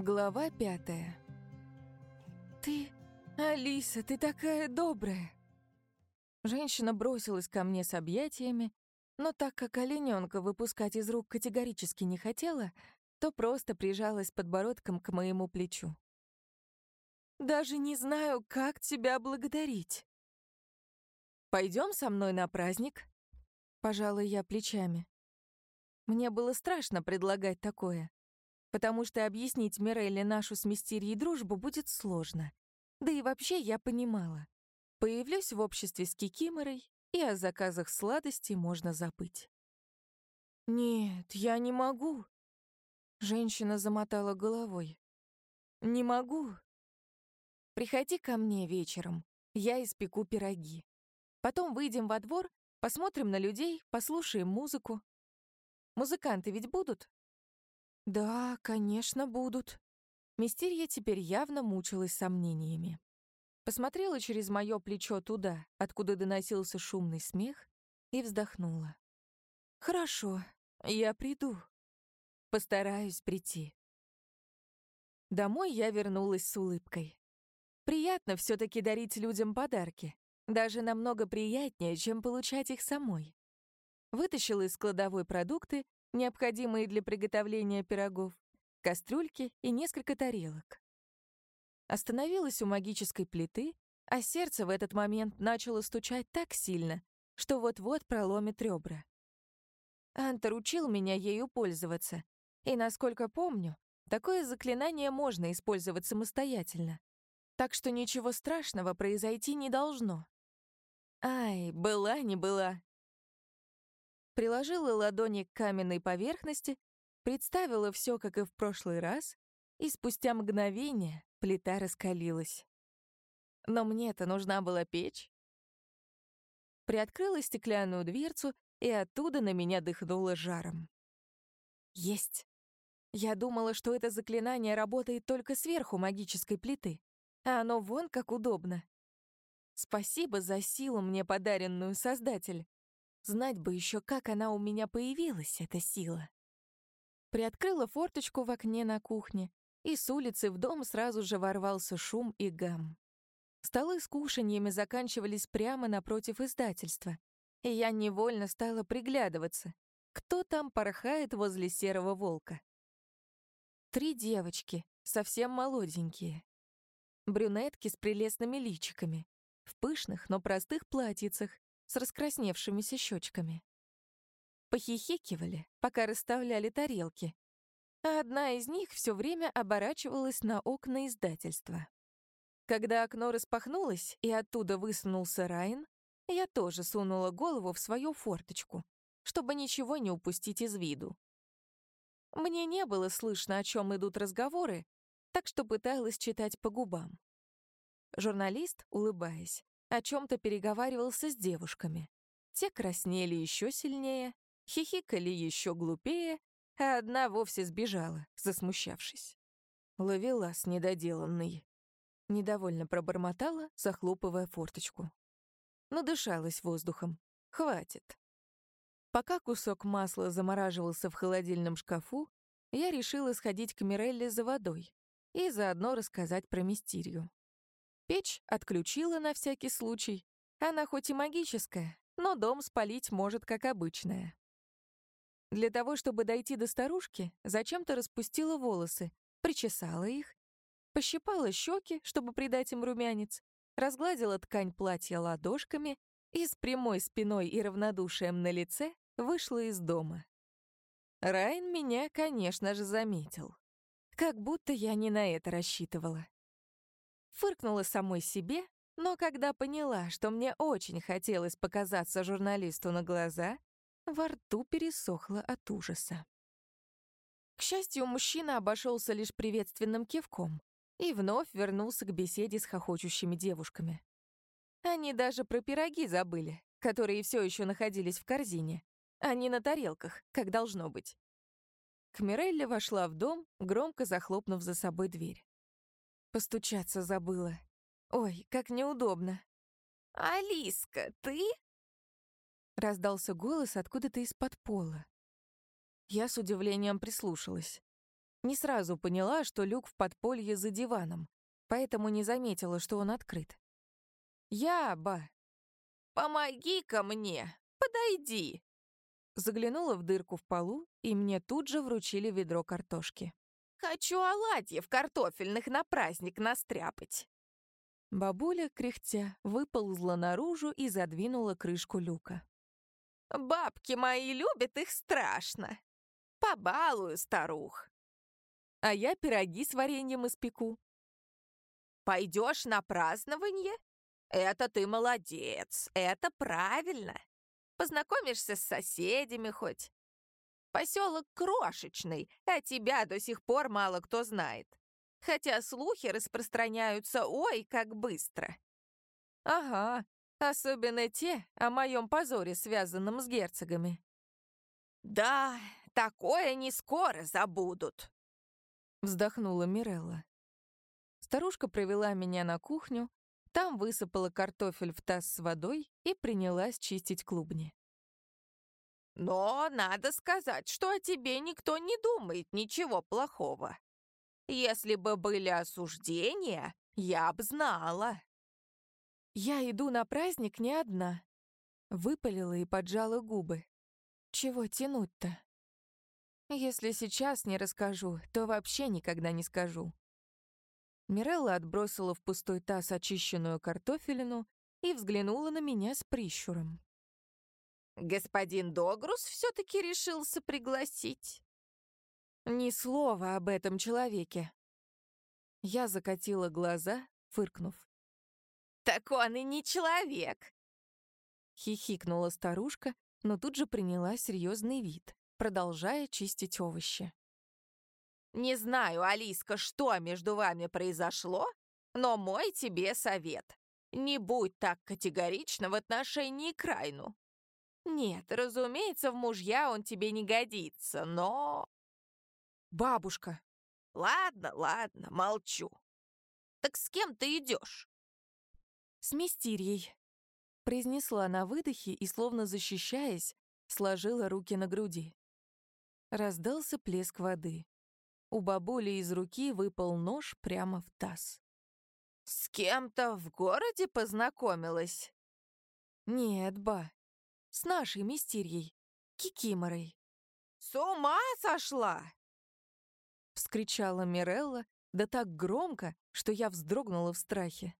Глава пятая. «Ты, Алиса, ты такая добрая!» Женщина бросилась ко мне с объятиями, но так как олененка выпускать из рук категорически не хотела, то просто прижалась подбородком к моему плечу. «Даже не знаю, как тебя благодарить». Пойдем со мной на праздник?» Пожалуй, я плечами. Мне было страшно предлагать такое потому что объяснить Мирелле нашу с Мистерией дружбу будет сложно. Да и вообще я понимала. Появлюсь в обществе с Кикиморой, и о заказах сладостей можно забыть. «Нет, я не могу», — женщина замотала головой. «Не могу. Приходи ко мне вечером, я испеку пироги. Потом выйдем во двор, посмотрим на людей, послушаем музыку. Музыканты ведь будут?» «Да, конечно, будут». Мистерия теперь явно мучилась сомнениями. Посмотрела через мое плечо туда, откуда доносился шумный смех, и вздохнула. «Хорошо, я приду. Постараюсь прийти». Домой я вернулась с улыбкой. Приятно все таки дарить людям подарки. Даже намного приятнее, чем получать их самой. Вытащила из кладовой продукты необходимые для приготовления пирогов, кастрюльки и несколько тарелок. Остановилась у магической плиты, а сердце в этот момент начало стучать так сильно, что вот-вот проломит ребра. Антор учил меня ею пользоваться, и, насколько помню, такое заклинание можно использовать самостоятельно. Так что ничего страшного произойти не должно. Ай, была не была приложила ладони к каменной поверхности, представила все, как и в прошлый раз, и спустя мгновение плита раскалилась. Но мне-то нужна была печь. Приоткрыла стеклянную дверцу, и оттуда на меня дыхнуло жаром. Есть. Я думала, что это заклинание работает только сверху магической плиты, а оно вон как удобно. Спасибо за силу мне подаренную, Создатель. Знать бы еще, как она у меня появилась, эта сила. Приоткрыла форточку в окне на кухне, и с улицы в дом сразу же ворвался шум и гам. Столы с кушаньями заканчивались прямо напротив издательства, и я невольно стала приглядываться, кто там порхает возле серого волка. Три девочки, совсем молоденькие. Брюнетки с прелестными личиками, в пышных, но простых платьицах, с раскрасневшимися щечками. Похихикивали, пока расставляли тарелки, а одна из них все время оборачивалась на окна издательства. Когда окно распахнулось и оттуда высунулся Райан, я тоже сунула голову в свою форточку, чтобы ничего не упустить из виду. Мне не было слышно, о чем идут разговоры, так что пыталась читать по губам. Журналист, улыбаясь, о чем-то переговаривался с девушками. Те краснели еще сильнее, хихикали еще глупее, а одна вовсе сбежала, засмущавшись. Ловелас недоделанный. Недовольно пробормотала, захлопывая форточку. Надышалась воздухом. Хватит. Пока кусок масла замораживался в холодильном шкафу, я решила сходить к Мирелле за водой и заодно рассказать про мистерию. Печь отключила на всякий случай. Она хоть и магическая, но дом спалить может, как обычная. Для того, чтобы дойти до старушки, зачем-то распустила волосы, причесала их, пощипала щеки, чтобы придать им румянец, разгладила ткань платья ладошками и с прямой спиной и равнодушием на лице вышла из дома. Райн меня, конечно же, заметил. Как будто я не на это рассчитывала. Фыркнула самой себе, но когда поняла, что мне очень хотелось показаться журналисту на глаза, во рту пересохло от ужаса. К счастью, мужчина обошелся лишь приветственным кивком и вновь вернулся к беседе с хохочущими девушками. Они даже про пироги забыли, которые все еще находились в корзине, а не на тарелках, как должно быть. Кмирелли вошла в дом, громко захлопнув за собой дверь. Постучаться забыла. Ой, как неудобно. «Алиска, ты?» Раздался голос откуда-то из-под пола. Я с удивлением прислушалась. Не сразу поняла, что люк в подполье за диваном, поэтому не заметила, что он открыт. «Я, ба!» «Помоги-ка мне! Подойди!» Заглянула в дырку в полу, и мне тут же вручили ведро картошки. «Хочу оладьев картофельных на праздник настряпать!» Бабуля, кряхтя, выползла наружу и задвинула крышку люка. «Бабки мои любят их страшно! Побалую старух!» «А я пироги с вареньем испеку». «Пойдешь на празднование? Это ты молодец, это правильно!» Познакомишься с соседями хоть. Поселок крошечный, а тебя до сих пор мало кто знает. Хотя слухи распространяются ой, как быстро. Ага, особенно те о моем позоре, связанном с герцогами. Да, такое не скоро забудут. Вздохнула Мирелла. Старушка провела меня на кухню, там высыпала картофель в таз с водой и принялась чистить клубни. «Но надо сказать, что о тебе никто не думает ничего плохого. Если бы были осуждения, я б знала». «Я иду на праздник не одна», — выпалила и поджала губы. «Чего тянуть-то? Если сейчас не расскажу, то вообще никогда не скажу. Мирелла отбросила в пустой таз очищенную картофелину и взглянула на меня с прищуром. «Господин Догрус все-таки решился пригласить?» «Ни слова об этом человеке». Я закатила глаза, фыркнув. «Так он и не человек!» Хихикнула старушка, но тут же приняла серьезный вид, продолжая чистить овощи. Не знаю, Алиска, что между вами произошло, но мой тебе совет. Не будь так категорично в отношении к Райну. Нет, разумеется, в мужья он тебе не годится, но... Бабушка. Ладно, ладно, молчу. Так с кем ты идешь? С Мистерией. Произнесла на выдохе и, словно защищаясь, сложила руки на груди. Раздался плеск воды. У бабули из руки выпал нож прямо в таз. «С кем-то в городе познакомилась?» «Нет, ба. С нашей мистерьей, Кикиморой». «С ума сошла!» Вскричала Мирелла, да так громко, что я вздрогнула в страхе.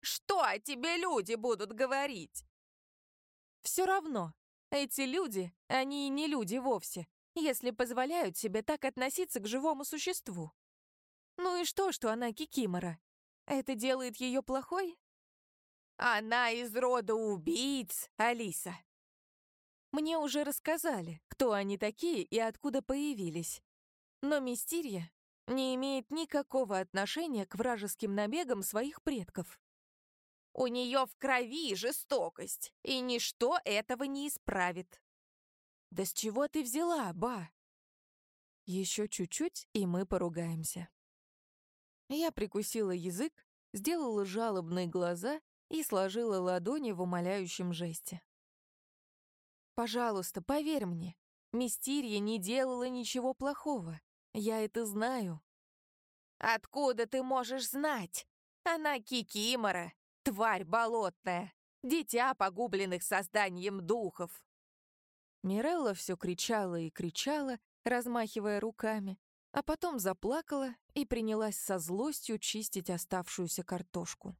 «Что о тебе люди будут говорить?» «Все равно. Эти люди, они и не люди вовсе если позволяют себе так относиться к живому существу. Ну и что, что она кикимора? Это делает ее плохой? Она из рода убийц, Алиса. Мне уже рассказали, кто они такие и откуда появились. Но Мистерия не имеет никакого отношения к вражеским набегам своих предков. У нее в крови жестокость, и ничто этого не исправит. «Да с чего ты взяла, ба?» Еще чуть-чуть, и мы поругаемся. Я прикусила язык, сделала жалобные глаза и сложила ладони в умоляющем жесте. «Пожалуйста, поверь мне, Мистерия не делала ничего плохого. Я это знаю». «Откуда ты можешь знать? Она кикимора, тварь болотная, дитя погубленных созданием духов. Мирелла все кричала и кричала, размахивая руками, а потом заплакала и принялась со злостью чистить оставшуюся картошку.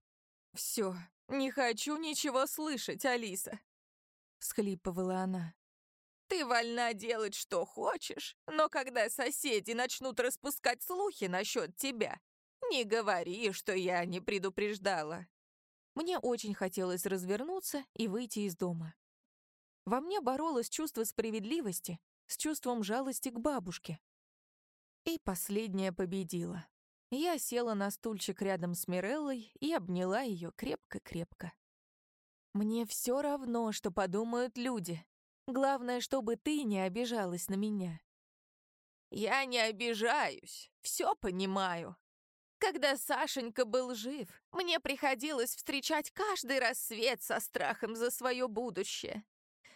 «Все, не хочу ничего слышать, Алиса!» — всхлипывала она. «Ты вольна делать, что хочешь, но когда соседи начнут распускать слухи насчет тебя, не говори, что я не предупреждала». Мне очень хотелось развернуться и выйти из дома. Во мне боролось чувство справедливости с чувством жалости к бабушке. И последнее победило. Я села на стульчик рядом с Миреллой и обняла ее крепко-крепко. «Мне все равно, что подумают люди. Главное, чтобы ты не обижалась на меня». «Я не обижаюсь, все понимаю. Когда Сашенька был жив, мне приходилось встречать каждый рассвет со страхом за свое будущее.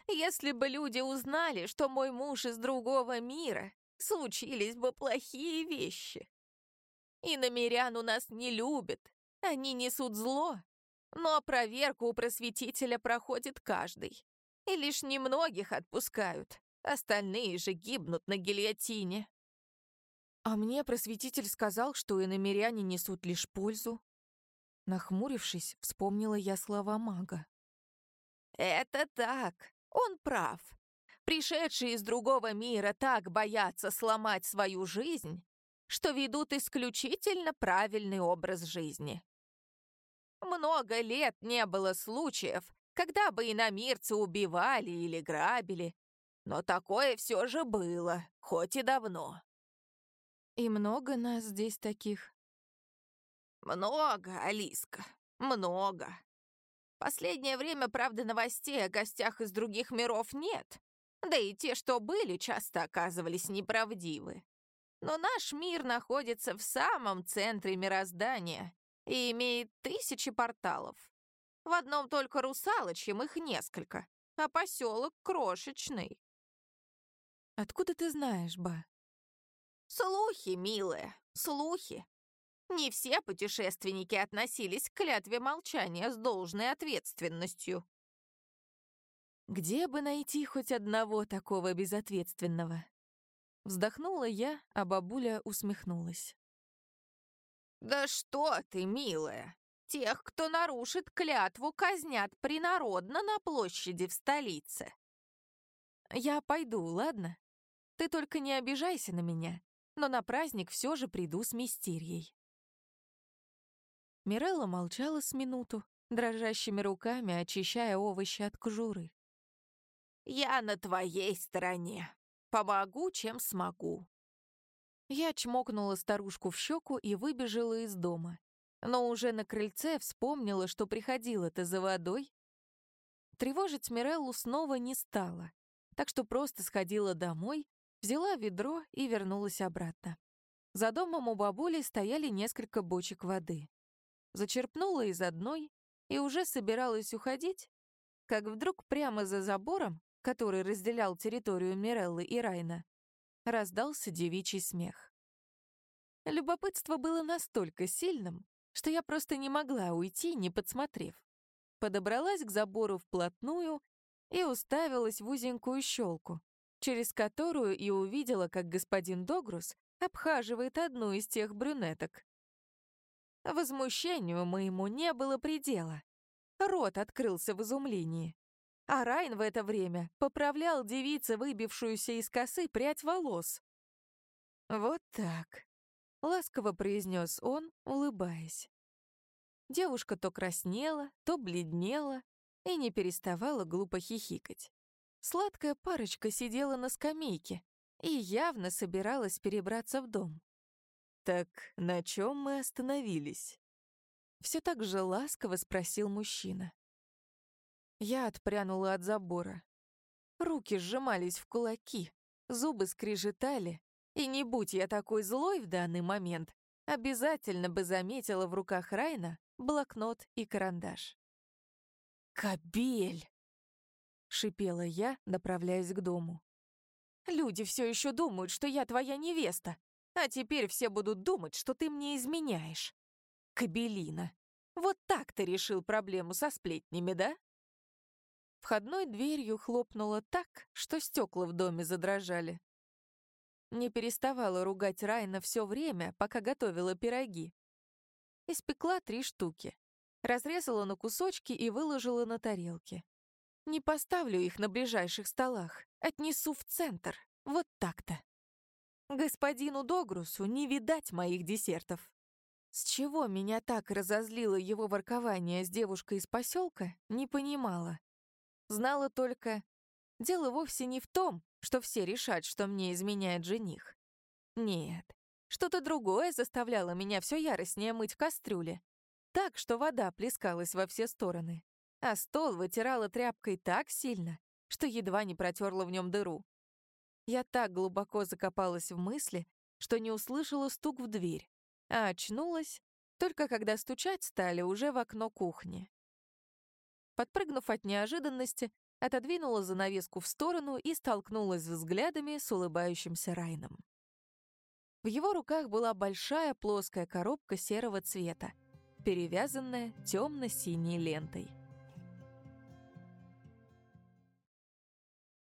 Если бы люди узнали, что мой муж из другого мира, случились бы плохие вещи. И намерян у нас не любят, они несут зло. Но проверку у просветителя проходит каждый. И лишь немногих отпускают. Остальные же гибнут на гильотине. А мне просветитель сказал, что иномеряне несут лишь пользу. Нахмурившись, вспомнила я слова мага. Это так, он прав. Пришедшие из другого мира так боятся сломать свою жизнь, что ведут исключительно правильный образ жизни. Много лет не было случаев, когда бы иномирцы убивали или грабили, но такое все же было, хоть и давно. И много нас здесь таких? Много, Алиска, много. Последнее время, правда, новостей о гостях из других миров нет. Да и те, что были, часто оказывались неправдивы. Но наш мир находится в самом центре мироздания и имеет тысячи порталов. В одном только русалочьем их несколько, а поселок крошечный. Откуда ты знаешь, Ба? Слухи, милая, слухи. Не все путешественники относились к клятве молчания с должной ответственностью. Где бы найти хоть одного такого безответственного? Вздохнула я, а бабуля усмехнулась. «Да что ты, милая! Тех, кто нарушит клятву, казнят принародно на площади в столице». «Я пойду, ладно? Ты только не обижайся на меня, но на праздник все же приду с мистерией». Мирелла молчала с минуту, дрожащими руками очищая овощи от кожуры. «Я на твоей стороне. Помогу, чем смогу». Я чмокнула старушку в щеку и выбежала из дома. Но уже на крыльце вспомнила, что приходила-то за водой. Тревожить Миреллу снова не стала, так что просто сходила домой, взяла ведро и вернулась обратно. За домом у бабули стояли несколько бочек воды. Зачерпнула из одной и уже собиралась уходить, как вдруг прямо за забором который разделял территорию Миреллы и Райна, раздался девичий смех. Любопытство было настолько сильным, что я просто не могла уйти, не подсмотрев. Подобралась к забору вплотную и уставилась в узенькую щелку, через которую и увидела, как господин Догрус обхаживает одну из тех брюнеток. Возмущению моему не было предела. Рот открылся в изумлении. А Райн в это время поправлял девице выбившуюся из косы прядь волос. «Вот так», — ласково произнес он, улыбаясь. Девушка то краснела, то бледнела и не переставала глупо хихикать. Сладкая парочка сидела на скамейке и явно собиралась перебраться в дом. «Так на чем мы остановились?» Все так же ласково спросил мужчина. Я отпрянула от забора. Руки сжимались в кулаки, зубы скрежетали, и не будь я такой злой в данный момент, обязательно бы заметила в руках Райна блокнот и карандаш. «Кобель!» — шипела я, направляясь к дому. «Люди все еще думают, что я твоя невеста, а теперь все будут думать, что ты мне изменяешь. Кабелина, вот так ты решил проблему со сплетнями, да?» Входной дверью хлопнуло так, что стекла в доме задрожали. Не переставала ругать Райна все время, пока готовила пироги. Испекла три штуки. Разрезала на кусочки и выложила на тарелки. Не поставлю их на ближайших столах, отнесу в центр. Вот так-то. Господину Догрусу не видать моих десертов. С чего меня так разозлило его воркование с девушкой из поселка, не понимала. Знала только, дело вовсе не в том, что все решат, что мне изменяет жених. Нет, что-то другое заставляло меня все яростнее мыть кастрюли. Так, что вода плескалась во все стороны. А стол вытирала тряпкой так сильно, что едва не протерла в нем дыру. Я так глубоко закопалась в мысли, что не услышала стук в дверь, а очнулась только когда стучать стали уже в окно кухни. Подпрыгнув от неожиданности, отодвинула занавеску в сторону и столкнулась взглядами с улыбающимся Райном. В его руках была большая плоская коробка серого цвета, перевязанная темно-синей лентой.